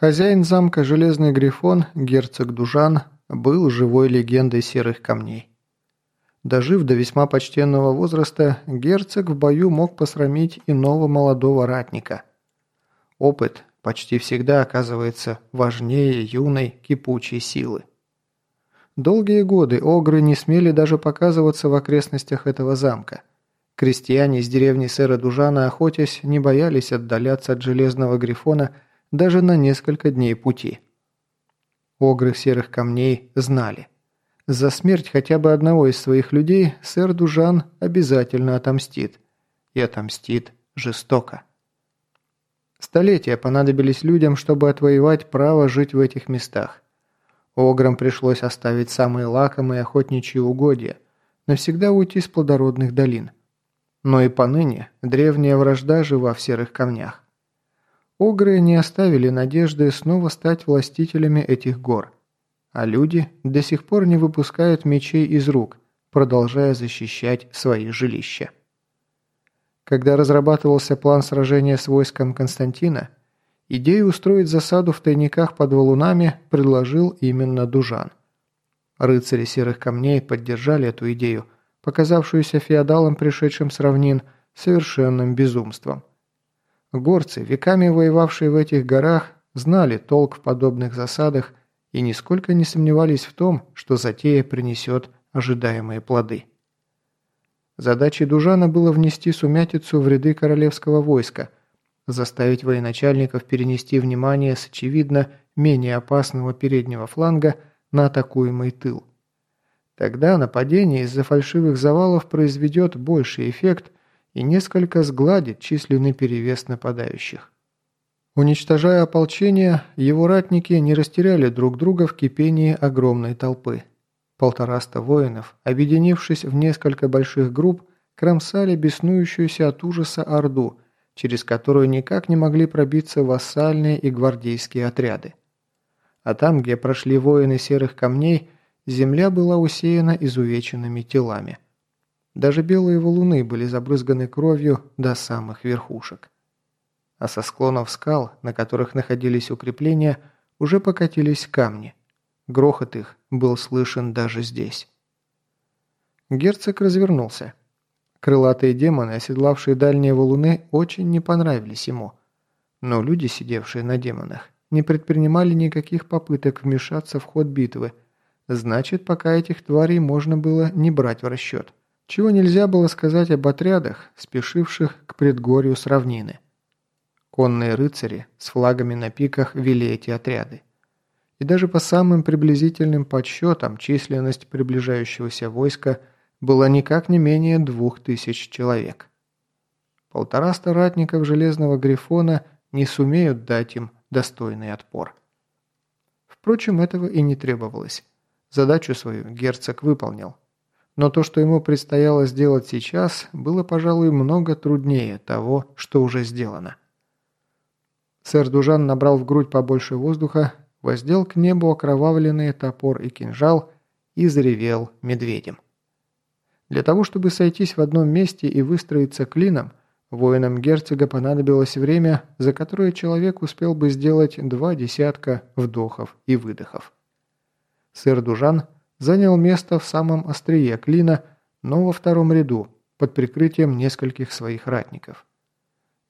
Хозяин замка Железный Грифон, герцог Дужан, был живой легендой серых камней. Дожив до весьма почтенного возраста, герцог в бою мог посрамить иного молодого ратника. Опыт почти всегда оказывается важнее юной кипучей силы. Долгие годы огры не смели даже показываться в окрестностях этого замка. Крестьяне из деревни сэра Дужана, охотясь, не боялись отдаляться от Железного Грифона – даже на несколько дней пути. Огры серых камней знали. За смерть хотя бы одного из своих людей сэр Дужан обязательно отомстит. И отомстит жестоко. Столетия понадобились людям, чтобы отвоевать право жить в этих местах. Ограм пришлось оставить самые лакомые охотничьи угодья, навсегда уйти с плодородных долин. Но и поныне древняя вражда жива в серых камнях. Огры не оставили надежды снова стать властителями этих гор. А люди до сих пор не выпускают мечей из рук, продолжая защищать свои жилища. Когда разрабатывался план сражения с войском Константина, идею устроить засаду в тайниках под валунами предложил именно Дужан. Рыцари серых камней поддержали эту идею, показавшуюся феодалам, пришедшим с равнин, совершенным безумством. Горцы, веками воевавшие в этих горах, знали толк в подобных засадах и нисколько не сомневались в том, что затея принесет ожидаемые плоды. Задачей Дужана было внести сумятицу в ряды королевского войска, заставить военачальников перенести внимание с очевидно менее опасного переднего фланга на атакуемый тыл. Тогда нападение из-за фальшивых завалов произведет больший эффект, и несколько сгладит численный перевес нападающих. Уничтожая ополчение, его ратники не растеряли друг друга в кипении огромной толпы. Полтораста воинов, объединившись в несколько больших групп, кромсали беснующуюся от ужаса Орду, через которую никак не могли пробиться вассальные и гвардейские отряды. А там, где прошли воины серых камней, земля была усеяна изувеченными телами – даже белые валуны были забрызганы кровью до самых верхушек. А со склонов скал, на которых находились укрепления, уже покатились камни. Грохот их был слышен даже здесь. Герцог развернулся. Крылатые демоны, оседлавшие дальние валуны, очень не понравились ему. Но люди, сидевшие на демонах, не предпринимали никаких попыток вмешаться в ход битвы, значит, пока этих тварей можно было не брать в расчет чего нельзя было сказать об отрядах, спешивших к предгорью с равнины. Конные рыцари с флагами на пиках вели эти отряды. И даже по самым приблизительным подсчетам численность приближающегося войска была никак не менее двух тысяч человек. Полтораста ратников Железного Грифона не сумеют дать им достойный отпор. Впрочем, этого и не требовалось. Задачу свою герцог выполнил. Но то, что ему предстояло сделать сейчас, было, пожалуй, много труднее того, что уже сделано. Сэр Дужан набрал в грудь побольше воздуха, воздел к небу окровавленный топор и кинжал и заревел медведем. Для того, чтобы сойтись в одном месте и выстроиться клином, воинам герцога понадобилось время, за которое человек успел бы сделать два десятка вдохов и выдохов. Сэр Дужан – занял место в самом острие клина, но во втором ряду, под прикрытием нескольких своих ратников.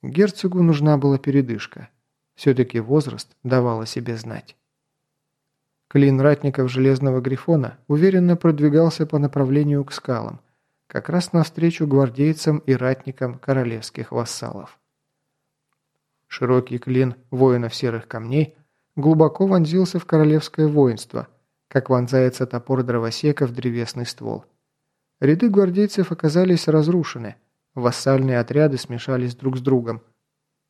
Герцогу нужна была передышка. Все-таки возраст давал о себе знать. Клин ратников Железного Грифона уверенно продвигался по направлению к скалам, как раз навстречу гвардейцам и ратникам королевских вассалов. Широкий клин воинов серых камней глубоко вонзился в королевское воинство – как вонзается топор дровосека в древесный ствол. Ряды гвардейцев оказались разрушены, вассальные отряды смешались друг с другом.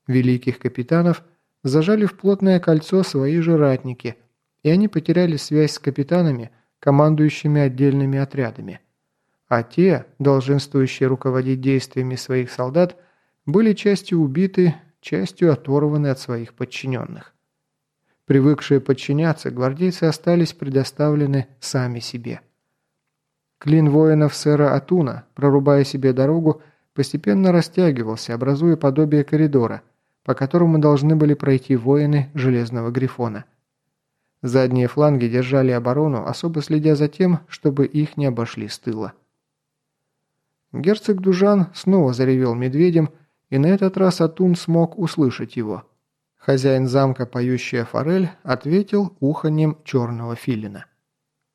Великих капитанов зажали в плотное кольцо свои же ратники, и они потеряли связь с капитанами, командующими отдельными отрядами. А те, долженствующие руководить действиями своих солдат, были частью убиты, частью оторваны от своих подчиненных. Привыкшие подчиняться, гвардейцы остались предоставлены сами себе. Клин воинов сэра Атуна, прорубая себе дорогу, постепенно растягивался, образуя подобие коридора, по которому должны были пройти воины Железного Грифона. Задние фланги держали оборону, особо следя за тем, чтобы их не обошли с тыла. Герцог Дужан снова заревел медведем, и на этот раз Атун смог услышать его. Хозяин замка, поющая форель, ответил уханьем черного филина.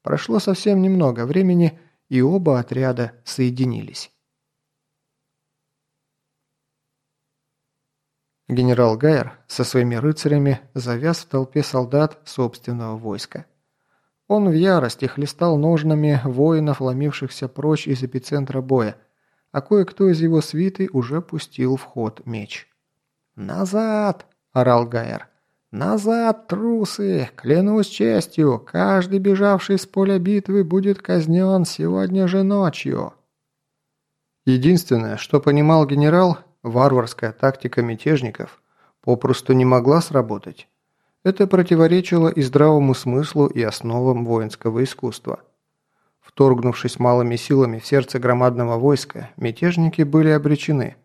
Прошло совсем немного времени, и оба отряда соединились. Генерал Гайер со своими рыцарями завяз в толпе солдат собственного войска. Он в ярости хлестал ножнами воинов, ломившихся прочь из эпицентра боя, а кое-кто из его свиты уже пустил в ход меч. «Назад!» – орал Гайер. «Назад, трусы! Клянусь честью, каждый бежавший с поля битвы будет казнен сегодня же ночью!» Единственное, что понимал генерал, Варварская тактика мятежников попросту не могла сработать. Это противоречило и здравому смыслу, и основам воинского искусства. Вторгнувшись малыми силами в сердце громадного войска, мятежники были обречены.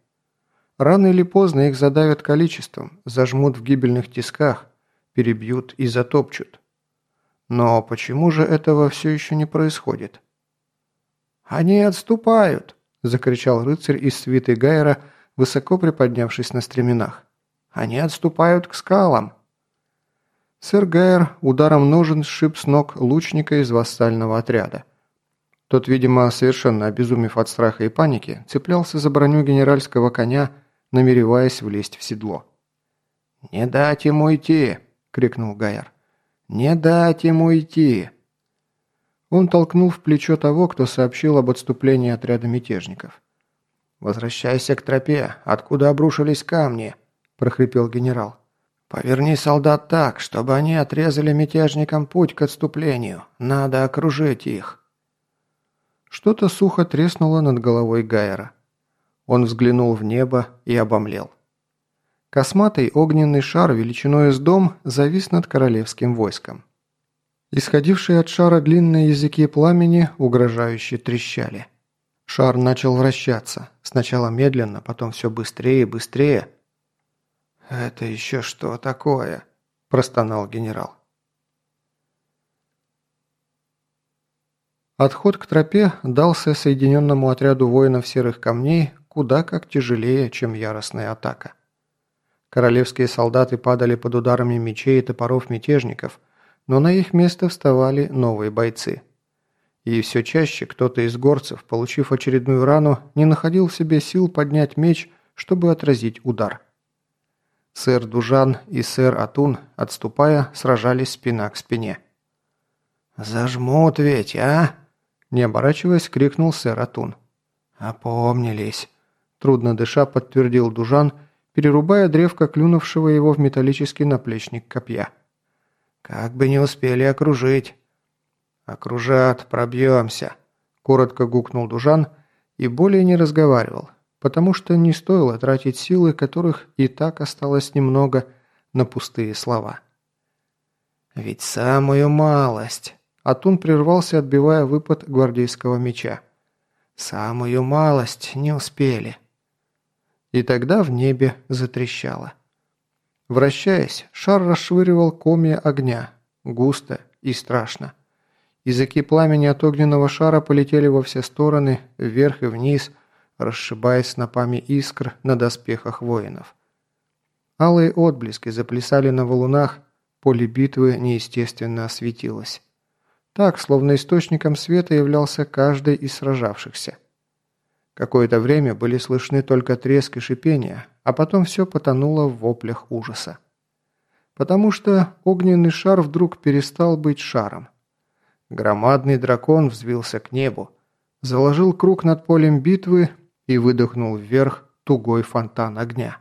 Рано или поздно их задавят количеством, зажмут в гибельных тисках, перебьют и затопчут. Но почему же этого все еще не происходит? «Они отступают!» – закричал рыцарь из свиты Гайера – высоко приподнявшись на стременах. «Они отступают к скалам!» Сэр Гайер ударом ножен сшиб с ног лучника из вассального отряда. Тот, видимо, совершенно обезумев от страха и паники, цеплялся за броню генеральского коня, намереваясь влезть в седло. «Не дать ему идти!» – крикнул Гайер. «Не дать ему идти!» Он толкнул в плечо того, кто сообщил об отступлении отряда мятежников. «Возвращайся к тропе, откуда обрушились камни», – прохрипел генерал. «Поверни солдат так, чтобы они отрезали мятежникам путь к отступлению. Надо окружить их». Что-то сухо треснуло над головой Гайера. Он взглянул в небо и обомлел. Косматый огненный шар величиной с дом завис над королевским войском. Исходившие от шара длинные языки пламени угрожающе трещали. Шар начал вращаться. Сначала медленно, потом все быстрее и быстрее. «Это еще что такое?» – простонал генерал. Отход к тропе дался соединенному отряду воинов серых камней куда как тяжелее, чем яростная атака. Королевские солдаты падали под ударами мечей и топоров мятежников, но на их место вставали новые бойцы – и все чаще кто-то из горцев, получив очередную рану, не находил в себе сил поднять меч, чтобы отразить удар. Сэр Дужан и сэр Атун, отступая, сражались спина к спине. «Зажмут ведь, а?» Не оборачиваясь, крикнул сэр Атун. «Опомнились!» Трудно дыша подтвердил Дужан, перерубая древко клюнувшего его в металлический наплечник копья. «Как бы не успели окружить!» «Окружат, пробьемся», – коротко гукнул Дужан и более не разговаривал, потому что не стоило тратить силы, которых и так осталось немного, на пустые слова. «Ведь самую малость!» Атун прервался, отбивая выпад гвардейского меча. «Самую малость не успели». И тогда в небе затрещало. Вращаясь, шар расшвыривал комья огня, густо и страшно. Языки пламени от огненного шара полетели во все стороны, вверх и вниз, расшибаясь снопами искр на доспехах воинов. Алые отблески заплясали на валунах, поле битвы неестественно осветилось. Так, словно источником света являлся каждый из сражавшихся. Какое-то время были слышны только треск и шипение, а потом все потонуло в воплях ужаса. Потому что огненный шар вдруг перестал быть шаром. Громадный дракон взвился к небу, заложил круг над полем битвы и выдохнул вверх тугой фонтан огня.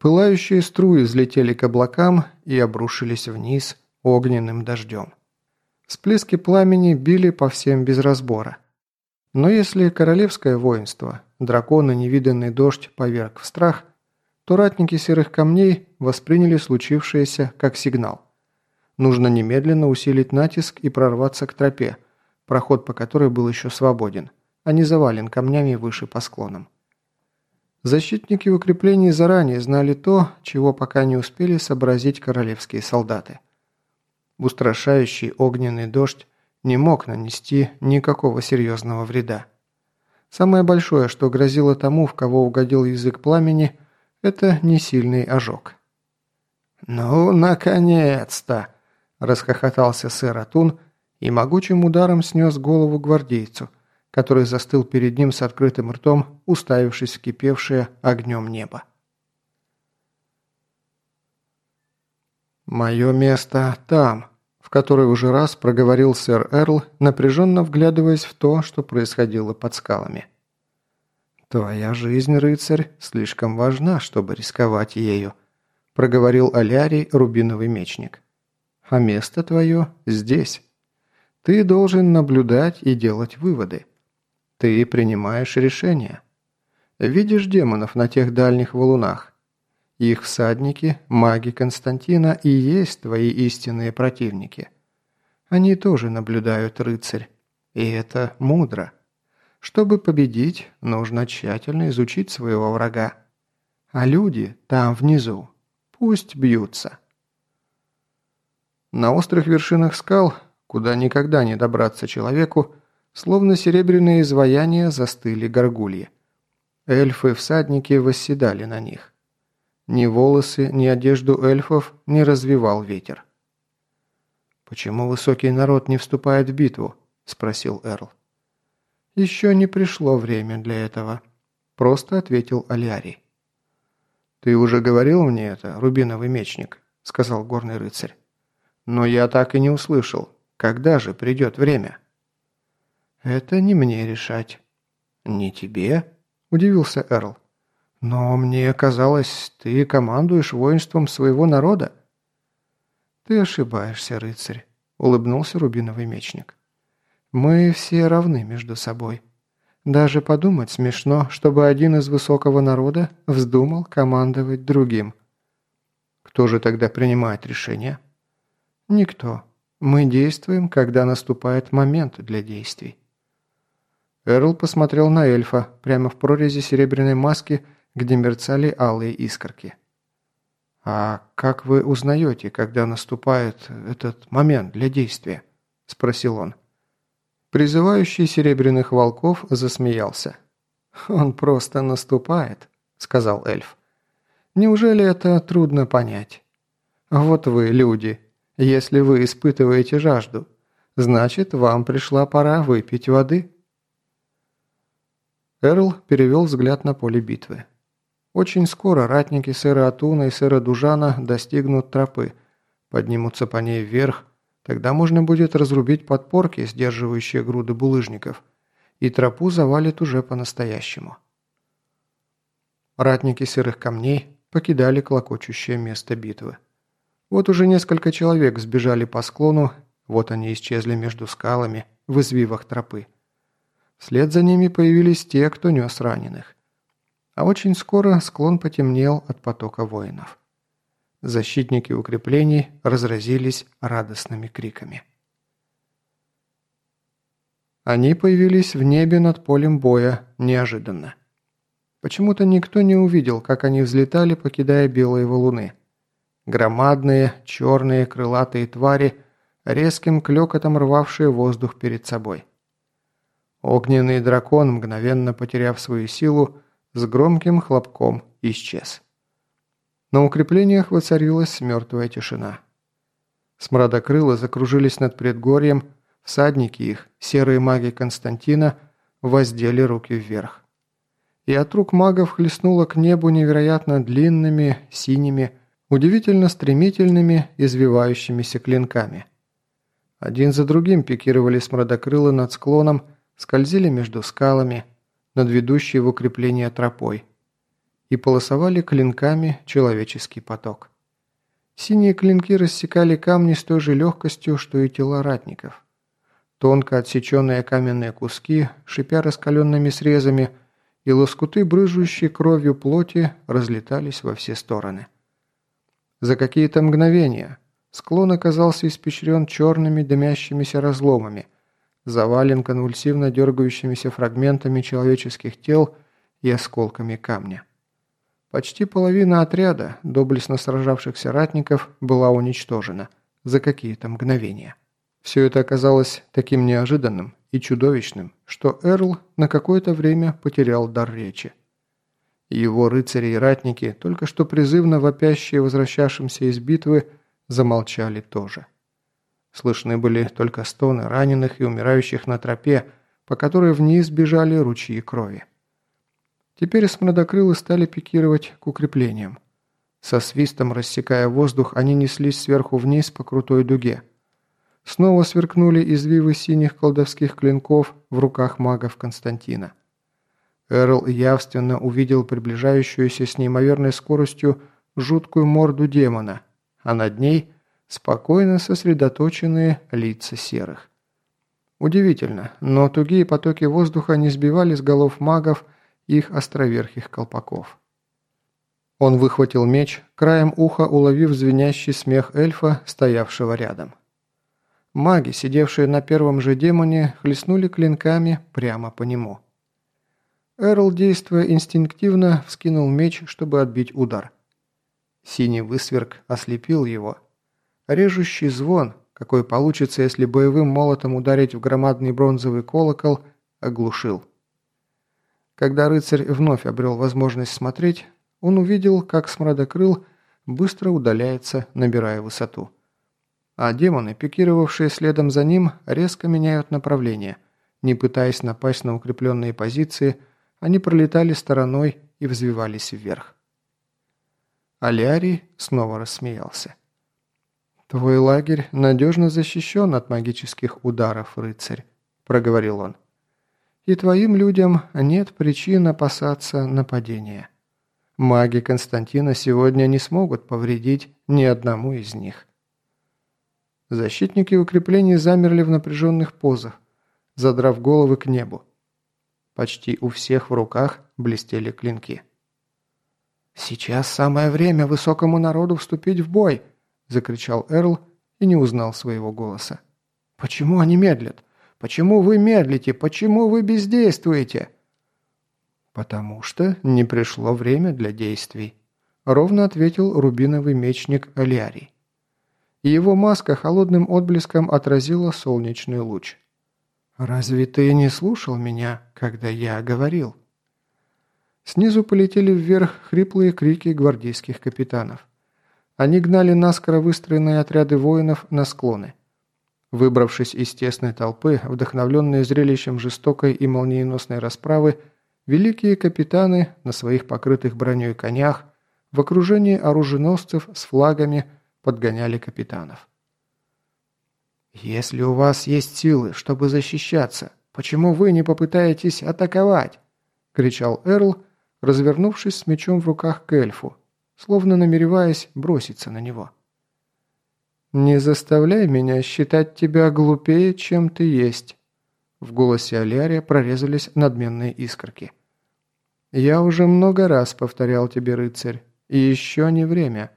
Пылающие струи взлетели к облакам и обрушились вниз огненным дождем. Всплески пламени били по всем без разбора. Но если королевское воинство, дракона невиданный дождь поверг в страх, то ратники серых камней восприняли случившееся как сигнал. Нужно немедленно усилить натиск и прорваться к тропе, проход по которой был еще свободен, а не завален камнями выше по склонам. Защитники укреплений заранее знали то, чего пока не успели сообразить королевские солдаты. Устрашающий огненный дождь не мог нанести никакого серьезного вреда. Самое большое, что грозило тому, в кого угодил язык пламени, это несильный ожог. «Ну, наконец-то!» – расхохотался сэр Атун и могучим ударом снес голову гвардейцу, который застыл перед ним с открытым ртом, уставившись в кипевшее огнем небо. «Мое место там», в который уже раз проговорил сэр Эрл, напряженно вглядываясь в то, что происходило под скалами. «Твоя жизнь, рыцарь, слишком важна, чтобы рисковать ею», проговорил Алярий Рубиновый мечник. «А место твое здесь. Ты должен наблюдать и делать выводы. Ты принимаешь решения. Видишь демонов на тех дальних валунах? Их всадники, маги Константина, и есть твои истинные противники. Они тоже наблюдают, рыцарь. И это мудро. Чтобы победить, нужно тщательно изучить своего врага. А люди там внизу. Пусть бьются. На острых вершинах скал, куда никогда не добраться человеку, словно серебряные изваяния застыли горгульи. Эльфы-всадники восседали на них. Ни волосы, ни одежду эльфов не развивал ветер. «Почему высокий народ не вступает в битву?» – спросил Эрл. «Еще не пришло время для этого», – просто ответил Алиарий. «Ты уже говорил мне это, рубиновый мечник», – сказал горный рыцарь. «Но я так и не услышал. Когда же придет время?» «Это не мне решать». «Не тебе?» – удивился Эрл. «Но мне казалось, ты командуешь воинством своего народа». «Ты ошибаешься, рыцарь», — улыбнулся рубиновый мечник. «Мы все равны между собой. Даже подумать смешно, чтобы один из высокого народа вздумал командовать другим». «Кто же тогда принимает решение?» «Никто. Мы действуем, когда наступает момент для действий». Эрл посмотрел на эльфа прямо в прорези серебряной маски — где мерцали алые искорки. «А как вы узнаете, когда наступает этот момент для действия?» – спросил он. Призывающий серебряных волков засмеялся. «Он просто наступает», – сказал эльф. «Неужели это трудно понять? Вот вы, люди, если вы испытываете жажду, значит, вам пришла пора выпить воды». Эрл перевел взгляд на поле битвы. Очень скоро ратники сэра Атуна и сэра Дужана достигнут тропы, поднимутся по ней вверх, тогда можно будет разрубить подпорки, сдерживающие груды булыжников, и тропу завалит уже по-настоящему. Ратники сырых камней покидали клокочущее место битвы. Вот уже несколько человек сбежали по склону, вот они исчезли между скалами в извивах тропы. Вслед за ними появились те, кто нес раненых а очень скоро склон потемнел от потока воинов. Защитники укреплений разразились радостными криками. Они появились в небе над полем боя неожиданно. Почему-то никто не увидел, как они взлетали, покидая белые валуны. Громадные, черные, крылатые твари, резким клёкотом рвавшие воздух перед собой. Огненный дракон, мгновенно потеряв свою силу, с громким хлопком исчез. На укреплениях воцарилась мертвая тишина. Смрадокрылы закружились над предгорьем, всадники их, серые маги Константина, воздели руки вверх. И от рук магов хлестнуло к небу невероятно длинными, синими, удивительно стремительными, извивающимися клинками. Один за другим пикировали смрадокрылы над склоном, скользили между скалами – над ведущей в укрепление тропой и полосовали клинками человеческий поток. Синие клинки рассекали камни с той же легкостью, что и тела ратников. Тонко отсеченные каменные куски, шипя раскаленными срезами, и лоскуты, брыжущие кровью плоти, разлетались во все стороны. За какие-то мгновения склон оказался испещрен черными дымящимися разломами – завален конвульсивно дергающимися фрагментами человеческих тел и осколками камня. Почти половина отряда, доблестно сражавшихся ратников, была уничтожена за какие-то мгновения. Все это оказалось таким неожиданным и чудовищным, что Эрл на какое-то время потерял дар речи. Его рыцари и ратники, только что призывно вопящие возвращавшимся из битвы, замолчали тоже. Слышны были только стоны раненых и умирающих на тропе, по которой вниз бежали ручьи крови. Теперь смрадокрылы стали пикировать к укреплениям. Со свистом, рассекая воздух, они неслись сверху вниз по крутой дуге. Снова сверкнули извивы синих колдовских клинков в руках магов Константина. Эрл явственно увидел приближающуюся с неимоверной скоростью жуткую морду демона, а над ней спокойно сосредоточенные лица серых. Удивительно, но тугие потоки воздуха не сбивали с голов магов их островерхих колпаков. Он выхватил меч, краем уха уловив звенящий смех эльфа, стоявшего рядом. Маги, сидевшие на первом же демоне, хлестнули клинками прямо по нему. Эрл, действуя инстинктивно, вскинул меч, чтобы отбить удар. Синий высверк ослепил его. Режущий звон, какой получится, если боевым молотом ударить в громадный бронзовый колокол, оглушил. Когда рыцарь вновь обрел возможность смотреть, он увидел, как смрадокрыл быстро удаляется, набирая высоту. А демоны, пикировавшие следом за ним, резко меняют направление, не пытаясь напасть на укрепленные позиции – они пролетали стороной и взвивались вверх. Алиарий снова рассмеялся. «Твой лагерь надежно защищен от магических ударов, рыцарь», – проговорил он. «И твоим людям нет причин опасаться нападения. Маги Константина сегодня не смогут повредить ни одному из них». Защитники укреплений замерли в напряженных позах, задрав головы к небу. Почти у всех в руках блестели клинки. «Сейчас самое время высокому народу вступить в бой!» – закричал Эрл и не узнал своего голоса. «Почему они медлят? Почему вы медлите? Почему вы бездействуете?» «Потому что не пришло время для действий», – ровно ответил рубиновый мечник Алиарий. И его маска холодным отблеском отразила солнечный луч. «Разве ты не слушал меня, когда я говорил?» Снизу полетели вверх хриплые крики гвардейских капитанов. Они гнали наскоро выстроенные отряды воинов на склоны. Выбравшись из тесной толпы, вдохновленные зрелищем жестокой и молниеносной расправы, великие капитаны на своих покрытых броней конях в окружении оруженосцев с флагами подгоняли капитанов. «Если у вас есть силы, чтобы защищаться, почему вы не попытаетесь атаковать?» – кричал Эрл, развернувшись с мечом в руках к эльфу, словно намереваясь броситься на него. «Не заставляй меня считать тебя глупее, чем ты есть», – в голосе Алярия прорезались надменные искорки. «Я уже много раз повторял тебе, рыцарь, и еще не время».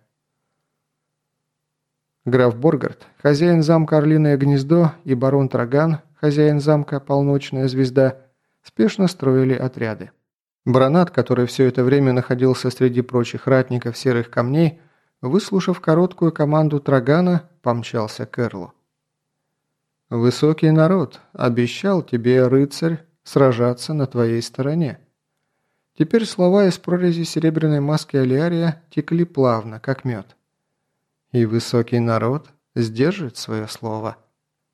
Граф Боргард, хозяин замка Орлиное гнездо и барон Траган, хозяин замка Полночная звезда, спешно строили отряды. Бранат, который все это время находился среди прочих ратников серых камней, выслушав короткую команду Трагана, помчался к Эрлу. «Высокий народ обещал тебе, рыцарь, сражаться на твоей стороне». Теперь слова из прорези серебряной маски Алиария текли плавно, как мед. И высокий народ сдержит свое слово.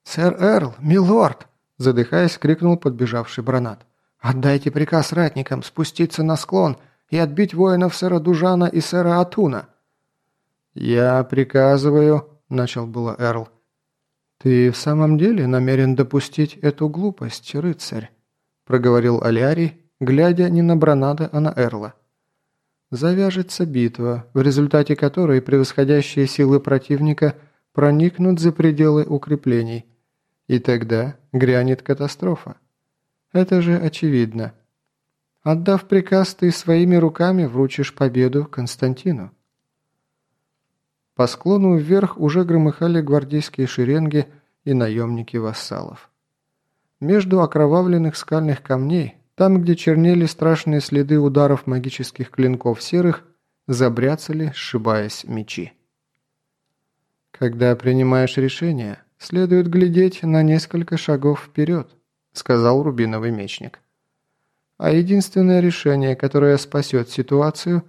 «Сэр Эрл, милорд!» – задыхаясь, крикнул подбежавший Бранат. «Отдайте приказ ратникам спуститься на склон и отбить воинов сэра Дужана и сэра Атуна». «Я приказываю», – начал было Эрл. «Ты в самом деле намерен допустить эту глупость, рыцарь?» – проговорил Алиарий, глядя не на Бранада, а на Эрла. Завяжется битва, в результате которой превосходящие силы противника проникнут за пределы укреплений. И тогда грянет катастрофа. Это же очевидно. Отдав приказ, ты своими руками вручишь победу Константину. По склону вверх уже громыхали гвардейские шеренги и наемники вассалов. Между окровавленных скальных камней там, где чернели страшные следы ударов магических клинков серых, забряцали, сшибаясь мечи. «Когда принимаешь решение, следует глядеть на несколько шагов вперед», сказал Рубиновый мечник. «А единственное решение, которое спасет ситуацию,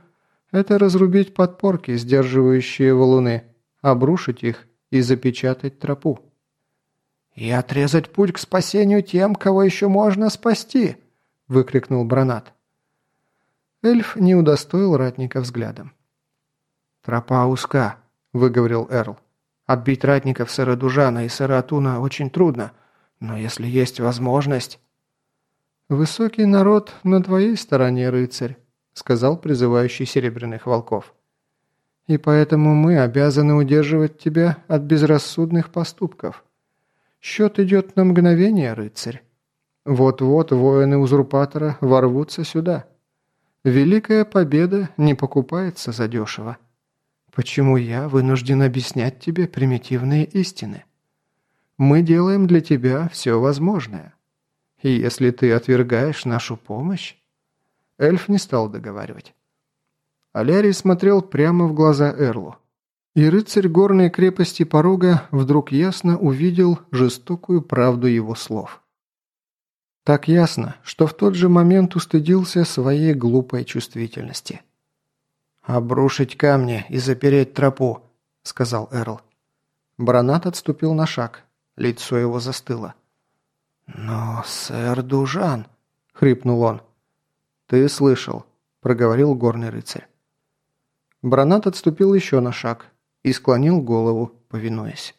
это разрубить подпорки, сдерживающие валуны, обрушить их и запечатать тропу». «И отрезать путь к спасению тем, кого еще можно спасти!» – выкрикнул Бранат. Эльф не удостоил ратника взглядом. «Тропа узка», – выговорил Эрл. «Отбить ратников сэра Дужана и сэра Атуна очень трудно, но если есть возможность...» «Высокий народ на твоей стороне, рыцарь», – сказал призывающий Серебряных Волков. «И поэтому мы обязаны удерживать тебя от безрассудных поступков. Счет идет на мгновение, рыцарь. Вот-вот воины узурпатора ворвутся сюда. Великая победа не покупается задешево. Почему я вынужден объяснять тебе примитивные истины? Мы делаем для тебя все возможное. И если ты отвергаешь нашу помощь...» Эльф не стал договаривать. Алярий смотрел прямо в глаза Эрлу. И рыцарь горной крепости порога вдруг ясно увидел жестокую правду его слов. Так ясно, что в тот же момент устыдился своей глупой чувствительности. «Обрушить камни и запереть тропу», — сказал Эрл. Бранат отступил на шаг. Лицо его застыло. «Но, сэр Дужан», — хрипнул он. «Ты слышал», — проговорил горный рыцарь. Бранат отступил еще на шаг и склонил голову, повинуясь.